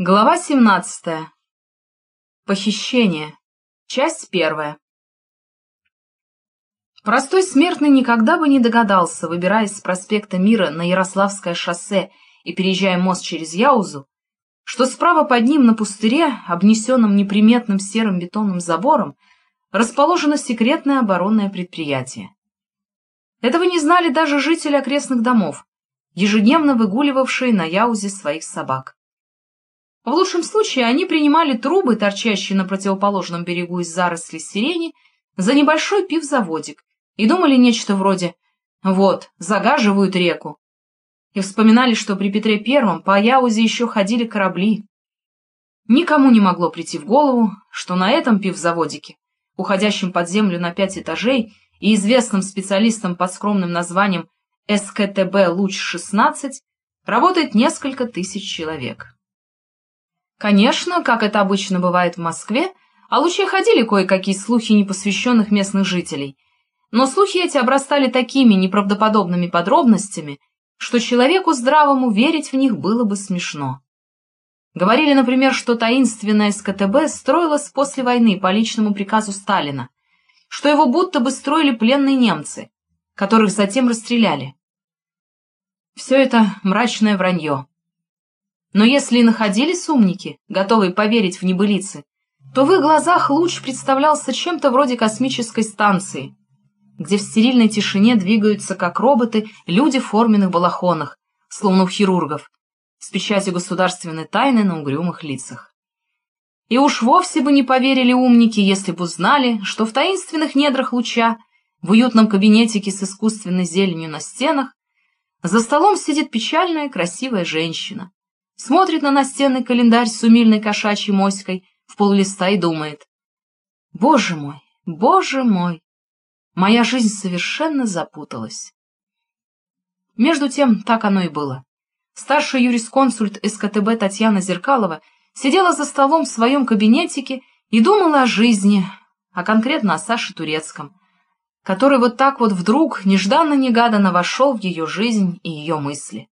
Глава 17. Похищение. Часть первая. Простой смертный никогда бы не догадался, выбираясь с проспекта Мира на Ярославское шоссе и переезжая мост через Яузу, что справа под ним на пустыре, обнесенном неприметным серым бетонным забором, расположено секретное оборонное предприятие. Этого не знали даже жители окрестных домов, ежедневно выгуливавшие на Яузе своих собак. В лучшем случае они принимали трубы, торчащие на противоположном берегу из зарослей сирени, за небольшой пивзаводик и думали нечто вроде «Вот, загаживают реку». И вспоминали, что при Петре Первом по Яузе еще ходили корабли. Никому не могло прийти в голову, что на этом пивзаводике, уходящем под землю на пять этажей и известным специалистам под скромным названием СКТБ «Луч-16», работает несколько тысяч человек. Конечно, как это обычно бывает в Москве, о Луче ходили кое-какие слухи непосвященных местных жителей, но слухи эти обрастали такими неправдоподобными подробностями, что человеку здравому верить в них было бы смешно. Говорили, например, что таинственное СКТБ строилось после войны по личному приказу Сталина, что его будто бы строили пленные немцы, которых затем расстреляли. Все это мрачное вранье. Но если и находились умники, готовые поверить в небылицы, то в их глазах луч представлялся чем-то вроде космической станции, где в стерильной тишине двигаются, как роботы, люди в форменных балахонах, словно у хирургов, с печатью государственной тайны на угрюмых лицах. И уж вовсе бы не поверили умники, если бы узнали, что в таинственных недрах луча, в уютном кабинетике с искусственной зеленью на стенах, за столом сидит печальная красивая женщина, смотрит на настенный календарь с умильной кошачьей моськой в полулиста и думает. Боже мой, боже мой, моя жизнь совершенно запуталась. Между тем, так оно и было. Старший юрисконсульт СКТБ Татьяна Зеркалова сидела за столом в своем кабинетике и думала о жизни, а конкретно о Саше Турецком, который вот так вот вдруг, нежданно-негаданно вошел в ее жизнь и ее мысли.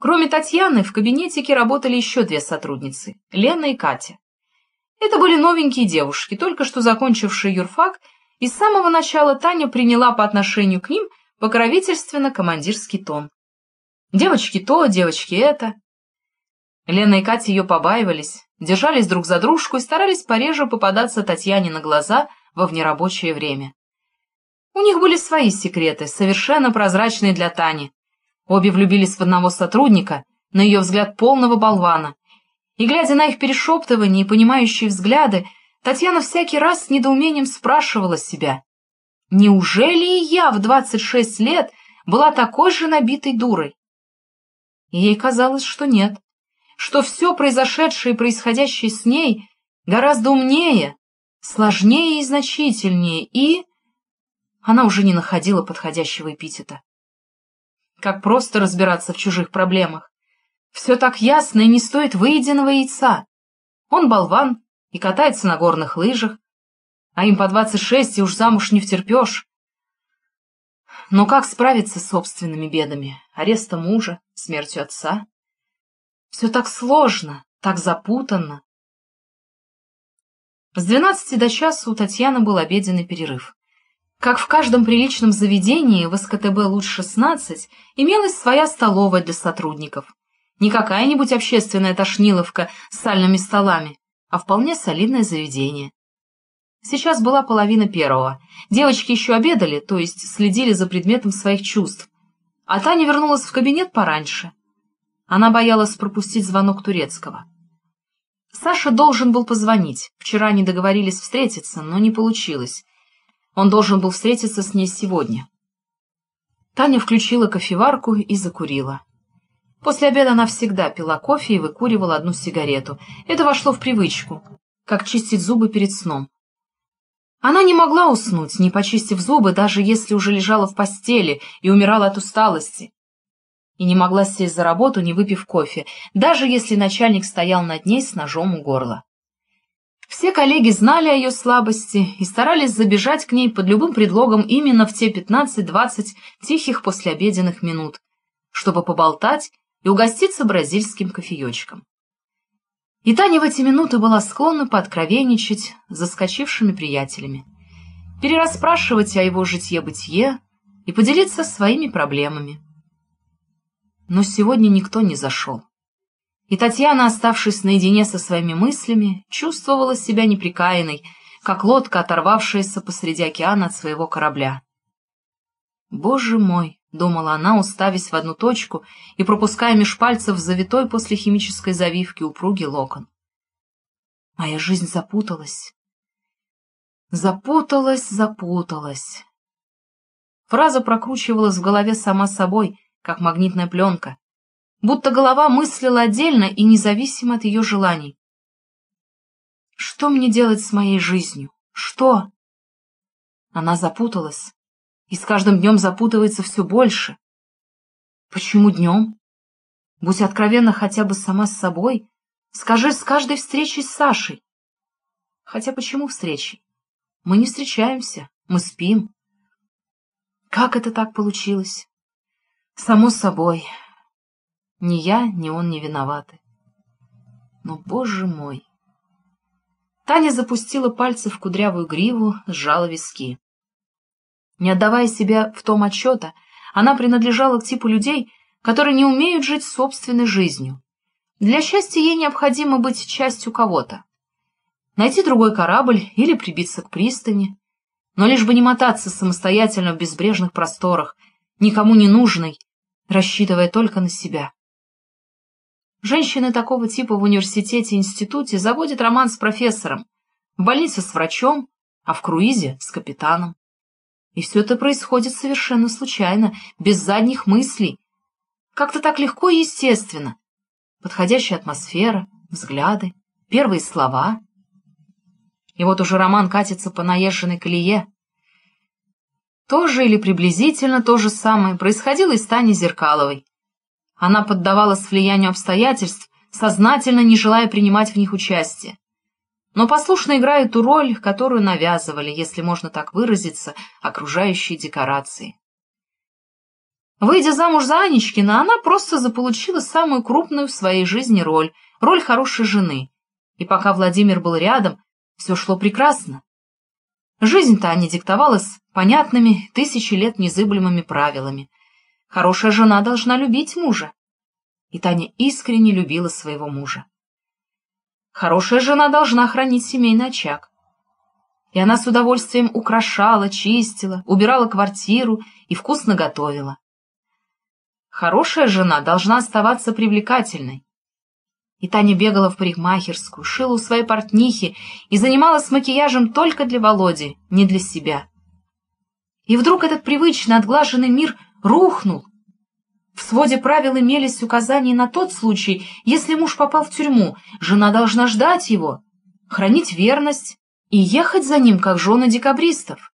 Кроме Татьяны, в кабинетике работали еще две сотрудницы — Лена и Катя. Это были новенькие девушки, только что закончившие юрфак, и с самого начала Таня приняла по отношению к ним покровительственно-командирский тон. Девочки то, девочки это. Лена и Катя ее побаивались, держались друг за дружку и старались пореже попадаться Татьяне на глаза во внерабочее время. У них были свои секреты, совершенно прозрачные для Тани, Обе влюбились в одного сотрудника, на ее взгляд полного болвана. И, глядя на их перешептывания и понимающие взгляды, Татьяна всякий раз с недоумением спрашивала себя, «Неужели и я в двадцать шесть лет была такой же набитой дурой?» И ей казалось, что нет, что все произошедшее и происходящее с ней гораздо умнее, сложнее и значительнее, и... Она уже не находила подходящего эпитета. Как просто разбираться в чужих проблемах. Все так ясно и не стоит выеденного яйца. Он болван и катается на горных лыжах, а им по двадцать шесть и уж замуж не втерпешь. Но как справиться с собственными бедами? Арестом мужа, смертью отца? Все так сложно, так запутанно. С двенадцати до часа у Татьяны был обеденный перерыв. Как в каждом приличном заведении в СКТБ Луч-16 имелась своя столовая для сотрудников. Не какая-нибудь общественная тошниловка с сальными столами, а вполне солидное заведение. Сейчас была половина первого. Девочки еще обедали, то есть следили за предметом своих чувств. А Таня вернулась в кабинет пораньше. Она боялась пропустить звонок турецкого. Саша должен был позвонить. Вчера они договорились встретиться, но не получилось. Он должен был встретиться с ней сегодня. Таня включила кофеварку и закурила. После обеда она всегда пила кофе и выкуривала одну сигарету. Это вошло в привычку, как чистить зубы перед сном. Она не могла уснуть, не почистив зубы, даже если уже лежала в постели и умирала от усталости. И не могла сесть за работу, не выпив кофе, даже если начальник стоял над ней с ножом у горла. Все коллеги знали о ее слабости и старались забежать к ней под любым предлогом именно в те 15-20 тихих послеобеденных минут, чтобы поболтать и угоститься бразильским кофеечком. И Таня в эти минуты была склонна пооткровенничать с заскочившими приятелями, перерасспрашивать о его житье-бытие и поделиться своими проблемами. Но сегодня никто не зашел. И Татьяна, оставшись наедине со своими мыслями, чувствовала себя неприкаянной, как лодка, оторвавшаяся посреди океана от своего корабля. «Боже мой!» — думала она, уставясь в одну точку и пропуская меж пальцев завитой после химической завивки упругий локон. Моя жизнь запуталась. Запуталась, запуталась. Фраза прокручивалась в голове сама собой, как магнитная пленка, будто голова мыслила отдельно и независимо от ее желаний. Что мне делать с моей жизнью? Что? Она запуталась и с каждым днем запутывается все больше. Почему днем? Будь откровенна хотя бы сама с собой. Скажи с каждой встречей с Сашей. Хотя почему встречи? Мы не встречаемся, мы спим. Как это так получилось? Само собой. Ни я, ни он не виноваты. Но, боже мой! Таня запустила пальцы в кудрявую гриву, сжала виски. Не отдавая себя в том отчета, она принадлежала к типу людей, которые не умеют жить собственной жизнью. Для счастья ей необходимо быть частью кого-то. Найти другой корабль или прибиться к пристани, но лишь бы не мотаться самостоятельно в безбрежных просторах, никому не нужной, рассчитывая только на себя. Женщины такого типа в университете и институте заводят роман с профессором, в больнице с врачом, а в круизе с капитаном. И все это происходит совершенно случайно, без задних мыслей. Как-то так легко и естественно. Подходящая атмосфера, взгляды, первые слова. И вот уже роман катится по наезженной колее. То же или приблизительно то же самое происходило и с Таней Зеркаловой. Она поддавалась влиянию обстоятельств, сознательно не желая принимать в них участие но послушно играет ту роль, которую навязывали, если можно так выразиться, окружающие декорации. Выйдя замуж за Анечкина, она просто заполучила самую крупную в своей жизни роль — роль хорошей жены. И пока Владимир был рядом, все шло прекрасно. Жизнь-то Таня диктовалась понятными, тысячи лет незыблемыми правилами. Хорошая жена должна любить мужа. И Таня искренне любила своего мужа. Хорошая жена должна хранить семейный очаг. И она с удовольствием украшала, чистила, убирала квартиру и вкусно готовила. Хорошая жена должна оставаться привлекательной. И Таня бегала в парикмахерскую, шила у своей портнихи и занималась макияжем только для Володи, не для себя. И вдруг этот привычный отглаженный мир рухнул, в своде правил имелись указания на тот случай, если муж попал в тюрьму, жена должна ждать его, хранить верность и ехать за ним, как жены декабристов.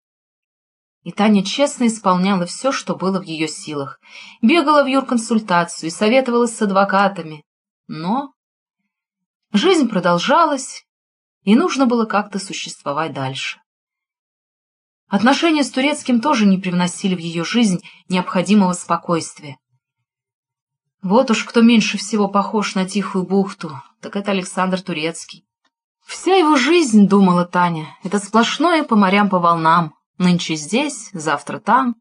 И Таня честно исполняла все, что было в ее силах, бегала в юрконсультацию и советовалась с адвокатами. Но жизнь продолжалась, и нужно было как-то существовать дальше. Отношения с турецким тоже не привносили в ее жизнь необходимого спокойствия. Вот уж кто меньше всего похож на тихую бухту, так это Александр Турецкий. Вся его жизнь, думала Таня, это сплошное по морям по волнам, нынче здесь, завтра там.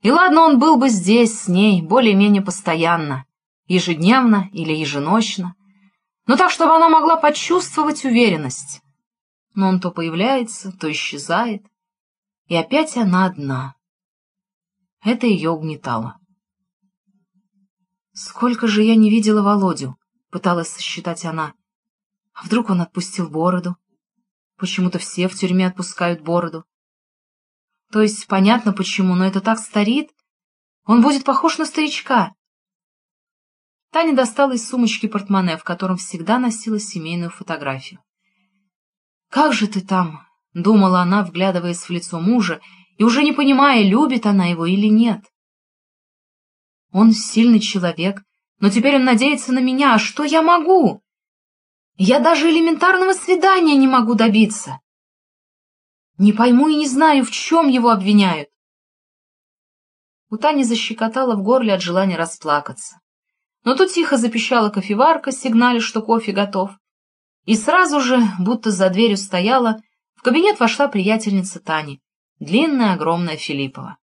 И ладно, он был бы здесь с ней более-менее постоянно, ежедневно или еженочно, но так, чтобы она могла почувствовать уверенность. Но он то появляется, то исчезает, и опять она одна. Это ее угнетало. Сколько же я не видела Володю, пыталась сосчитать она. А вдруг он отпустил бороду? Почему-то все в тюрьме отпускают бороду. То есть понятно почему, но это так старит. Он будет похож на старичка. Таня достала из сумочки портмоне, в котором всегда носила семейную фотографию. «Как же ты там?» — думала она, вглядываясь в лицо мужа, и уже не понимая, любит она его или нет. Он сильный человек, но теперь он надеется на меня. А что я могу? Я даже элементарного свидания не могу добиться. Не пойму и не знаю, в чем его обвиняют. У Тани защекотала в горле от желания расплакаться. Но тут тихо запищала кофеварка, сигналя, что кофе готов, И сразу же, будто за дверью стояла, кабинет вошла приятельница Тани, длинная, огромная Филиппова.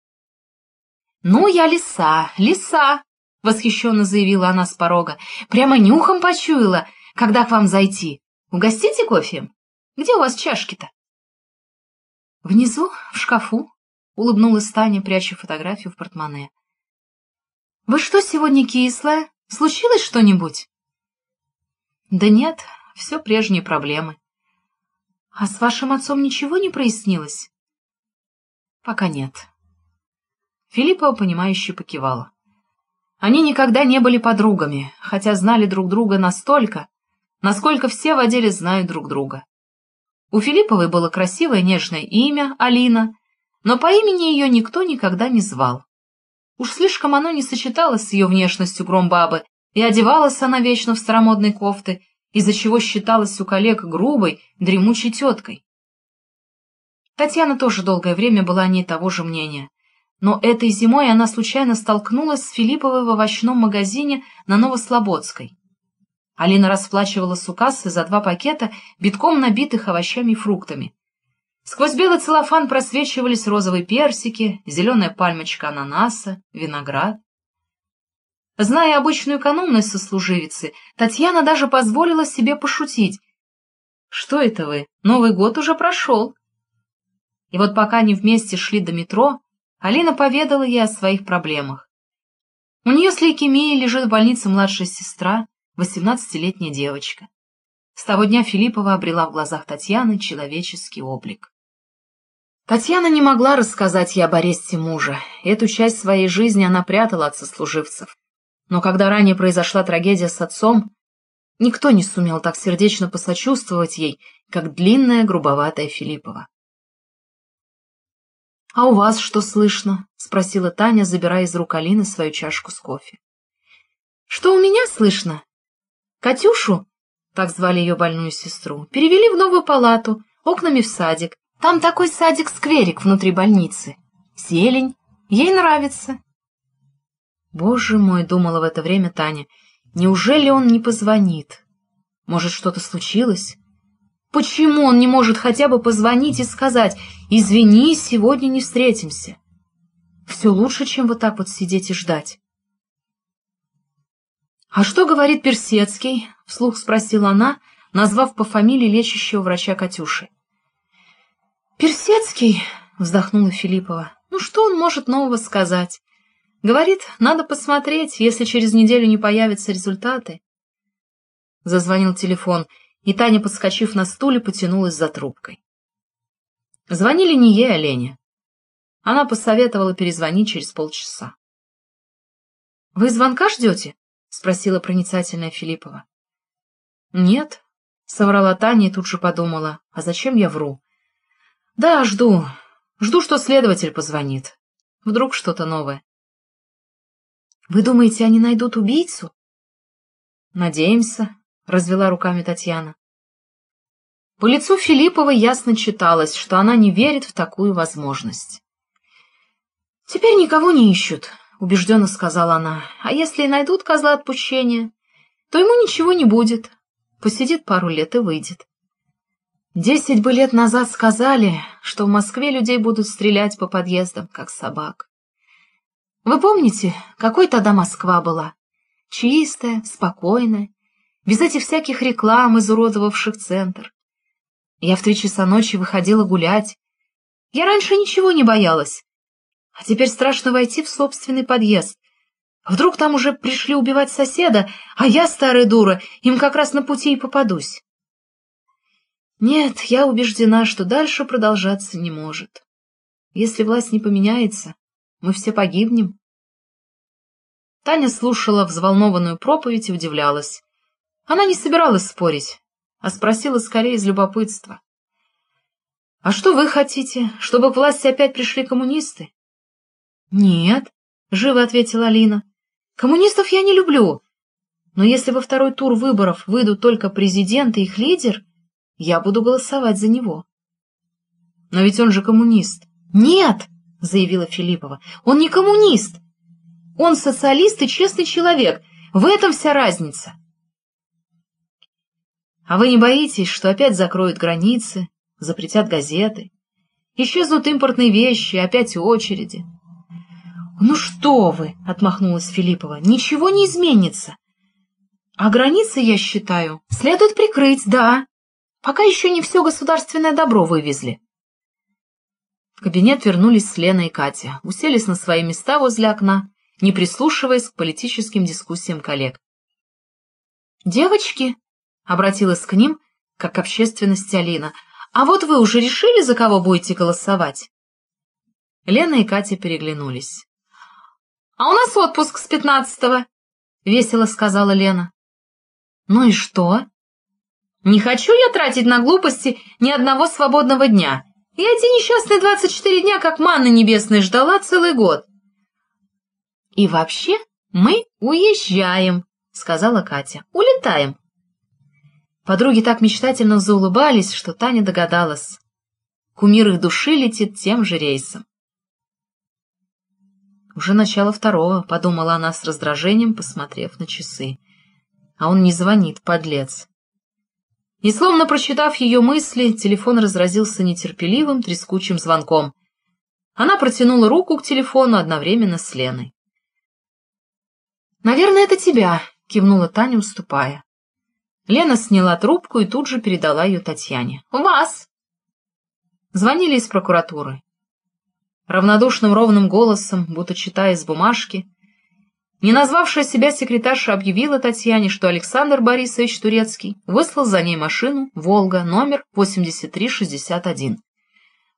«Ну, я лиса, лиса!» — восхищенно заявила она с порога. «Прямо нюхом почуяла, когда к вам зайти. Угостите кофе? Где у вас чашки-то?» «Внизу, в шкафу», — улыбнулась Таня, пряча фотографию в портмоне. «Вы что сегодня кислая? Случилось что-нибудь?» «Да нет, все прежние проблемы». «А с вашим отцом ничего не прояснилось?» «Пока нет». Филиппа, понимающе покивала. Они никогда не были подругами, хотя знали друг друга настолько, насколько все в отделе знают друг друга. У Филипповой было красивое нежное имя, Алина, но по имени ее никто никогда не звал. Уж слишком оно не сочеталось с ее внешностью громбабы, и одевалась она вечно в старомодной кофты, из-за чего считалась у коллег грубой, дремучей теткой. Татьяна тоже долгое время была не того же мнения, но этой зимой она случайно столкнулась с Филипповой в овощном магазине на Новослободской. Алина расплачивала с кассы за два пакета, битком набитых овощами и фруктами. Сквозь белый целлофан просвечивались розовые персики, зеленая пальмочка ананаса, виноград. Зная обычную экономность сослуживицы, Татьяна даже позволила себе пошутить. «Что это вы? Новый год уже прошел». И вот пока они вместе шли до метро, Алина поведала ей о своих проблемах. У нее с лейкемией лежит в больнице младшая сестра, восемнадцатилетняя девочка. С того дня Филиппова обрела в глазах Татьяны человеческий облик. Татьяна не могла рассказать ей об аресте мужа. Эту часть своей жизни она прятала от сослуживцев. Но когда ранее произошла трагедия с отцом, никто не сумел так сердечно посочувствовать ей, как длинная грубоватая Филиппова. «А у вас что слышно?» — спросила Таня, забирая из рук Алины свою чашку с кофе. «Что у меня слышно?» «Катюшу, так звали ее больную сестру, перевели в новую палату, окнами в садик. Там такой садик-скверик внутри больницы. Зелень. Ей нравится. Боже мой, думала в это время Таня, неужели он не позвонит? Может, что-то случилось? Почему он не может хотя бы позвонить и сказать «Извини, сегодня не встретимся»? Все лучше, чем вот так вот сидеть и ждать. «А что говорит Персецкий?» — вслух спросила она, назвав по фамилии лечащего врача Катюши. «Персецкий?» — вздохнула Филиппова. «Ну что он может нового сказать? Говорит, надо посмотреть, если через неделю не появятся результаты». Зазвонил телефон, и Таня, подскочив на стуле, потянулась за трубкой. Звонили не ей, а Лене. Она посоветовала перезвонить через полчаса. «Вы звонка ждете?» — спросила проницательная Филиппова. «Нет», — соврала Таня и тут же подумала, «а зачем я вру? Да, жду. Жду, что следователь позвонит. Вдруг что-то новое. Вы думаете, они найдут убийцу? Надеемся, развела руками Татьяна. По лицу Филипповой ясно читалось, что она не верит в такую возможность. «Теперь никого не ищут», — убежденно сказала она. «А если и найдут козла отпущения, то ему ничего не будет. Посидит пару лет и выйдет. Десять бы лет назад сказали, что в Москве людей будут стрелять по подъездам, как собак. Вы помните, какой тогда Москва была? Чистая, спокойная, без этих всяких реклам, изуродовавших центр. Я в три часа ночи выходила гулять. Я раньше ничего не боялась. А теперь страшно войти в собственный подъезд. Вдруг там уже пришли убивать соседа, а я, старая дура, им как раз на пути и попадусь. Нет, я убеждена, что дальше продолжаться не может. Если власть не поменяется, мы все погибнем. Таня слушала взволнованную проповедь и удивлялась. Она не собиралась спорить, а спросила скорее из любопытства. — А что вы хотите, чтобы к власти опять пришли коммунисты? — Нет, — живо ответила Алина. — Коммунистов я не люблю. Но если во второй тур выборов выйдут только президент и их лидер, я буду голосовать за него. Но ведь он же коммунист. Нет, заявила Филиппова, он не коммунист. Он социалист и честный человек. В этом вся разница. А вы не боитесь, что опять закроют границы, запретят газеты, исчезнут импортные вещи, опять очереди? «Ну что вы!» — отмахнулась Филиппова. «Ничего не изменится. А границы, я считаю, следует прикрыть, да, пока еще не все государственное добро вывезли». В кабинет вернулись с Леной и Катя, уселись на свои места возле окна, не прислушиваясь к политическим дискуссиям коллег. «Девочки!» — обратилась к ним, как к общественности Алина. «А вот вы уже решили, за кого будете голосовать?» Лена и Катя переглянулись. «А у нас отпуск с пятнадцатого», — весело сказала Лена. «Ну и что?» «Не хочу я тратить на глупости ни одного свободного дня. Я эти несчастные двадцать четыре дня, как манна небесная, ждала целый год». «И вообще мы уезжаем», — сказала Катя. «Улетаем». Подруги так мечтательно заулыбались, что Таня догадалась. Кумир их души летит тем же рейсом. Уже начало второго, — подумала она с раздражением, посмотрев на часы. А он не звонит, подлец. И словно прочитав ее мысли, телефон разразился нетерпеливым, трескучим звонком. Она протянула руку к телефону одновременно с Леной. «Наверное, это тебя», — кивнула Таня, уступая. Лена сняла трубку и тут же передала ее Татьяне. «Вас!» Звонили из прокуратуры равнодушным ровным голосом, будто читая из бумажки. Не назвавшая себя секретарша объявила Татьяне, что Александр Борисович Турецкий выслал за ней машину «Волга» номер 8361.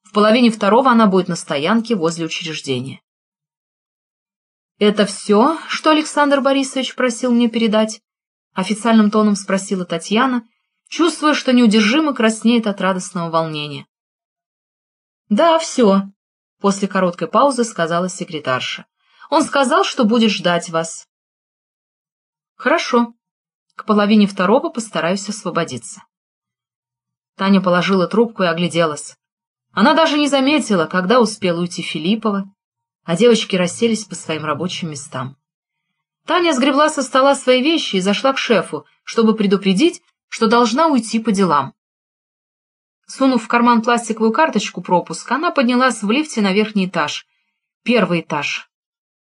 В половине второго она будет на стоянке возле учреждения. «Это все, что Александр Борисович просил мне передать?» — официальным тоном спросила Татьяна, чувствуя, что неудержимо краснеет от радостного волнения. «Да, все», После короткой паузы сказала секретарша. Он сказал, что будет ждать вас. Хорошо. К половине второго постараюсь освободиться. Таня положила трубку и огляделась. Она даже не заметила, когда успела уйти Филиппова, а девочки расселись по своим рабочим местам. Таня сгребла со стола свои вещи и зашла к шефу, чтобы предупредить, что должна уйти по делам. Сунув в карман пластиковую карточку пропуска, она поднялась в лифте на верхний этаж. Первый этаж.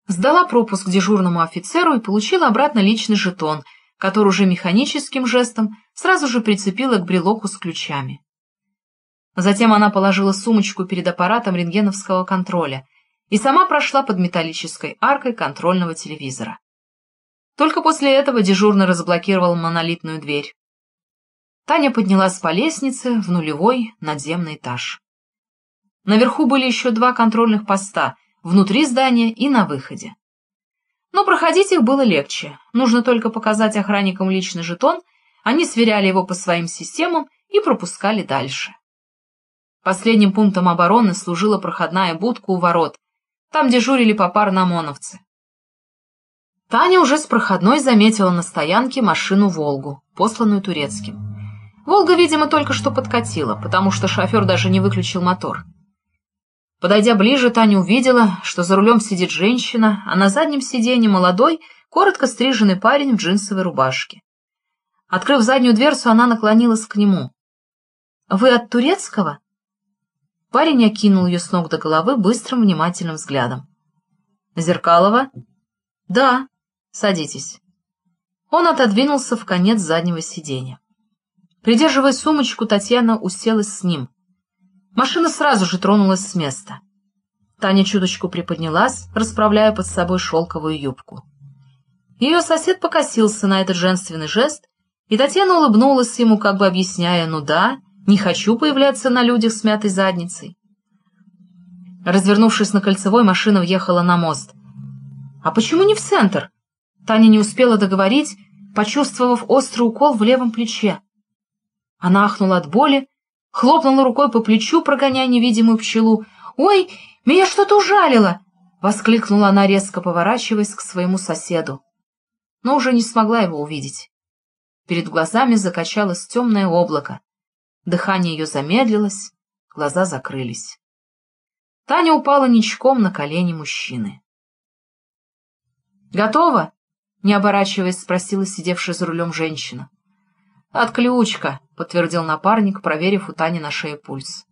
Сдала пропуск дежурному офицеру и получила обратно личный жетон, который уже механическим жестом сразу же прицепила к брелоку с ключами. Затем она положила сумочку перед аппаратом рентгеновского контроля и сама прошла под металлической аркой контрольного телевизора. Только после этого дежурно разблокировал монолитную дверь. Таня поднялась по лестнице в нулевой надземный этаж. Наверху были еще два контрольных поста, внутри здания и на выходе. Но проходить их было легче, нужно только показать охранникам личный жетон, они сверяли его по своим системам и пропускали дальше. Последним пунктом обороны служила проходная будка у ворот, там дежурили попарно ОМОНовцы. Таня уже с проходной заметила на стоянке машину «Волгу», посланную турецким. Волга, видимо, только что подкатила, потому что шофер даже не выключил мотор. Подойдя ближе, Таня увидела, что за рулем сидит женщина, а на заднем сиденье молодой, коротко стриженный парень в джинсовой рубашке. Открыв заднюю дверцу, она наклонилась к нему. «Вы от турецкого?» Парень окинул ее с ног до головы быстрым внимательным взглядом. «Зеркалова?» «Да. Садитесь». Он отодвинулся в конец заднего сиденья. Придерживая сумочку, Татьяна уселась с ним. Машина сразу же тронулась с места. Таня чуточку приподнялась, расправляя под собой шелковую юбку. Ее сосед покосился на этот женственный жест, и Татьяна улыбнулась ему, как бы объясняя, ну да, не хочу появляться на людях с мятой задницей. Развернувшись на кольцевой, машина въехала на мост. «А почему не в центр?» Таня не успела договорить, почувствовав острый укол в левом плече. Она ахнула от боли, хлопнула рукой по плечу, прогоняя невидимую пчелу. «Ой, меня что-то ужалило!» — воскликнула она, резко поворачиваясь к своему соседу. Но уже не смогла его увидеть. Перед глазами закачалось темное облако. Дыхание ее замедлилось, глаза закрылись. Таня упала ничком на колени мужчины. «Готово?» — не оборачиваясь, спросила сидевшая за рулем женщина. «Отключка», — подтвердил напарник, проверив у Тани на шее пульс.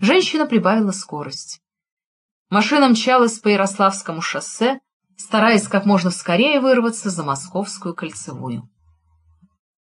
Женщина прибавила скорость. Машина мчалась по Ярославскому шоссе, стараясь как можно скорее вырваться за Московскую кольцевую.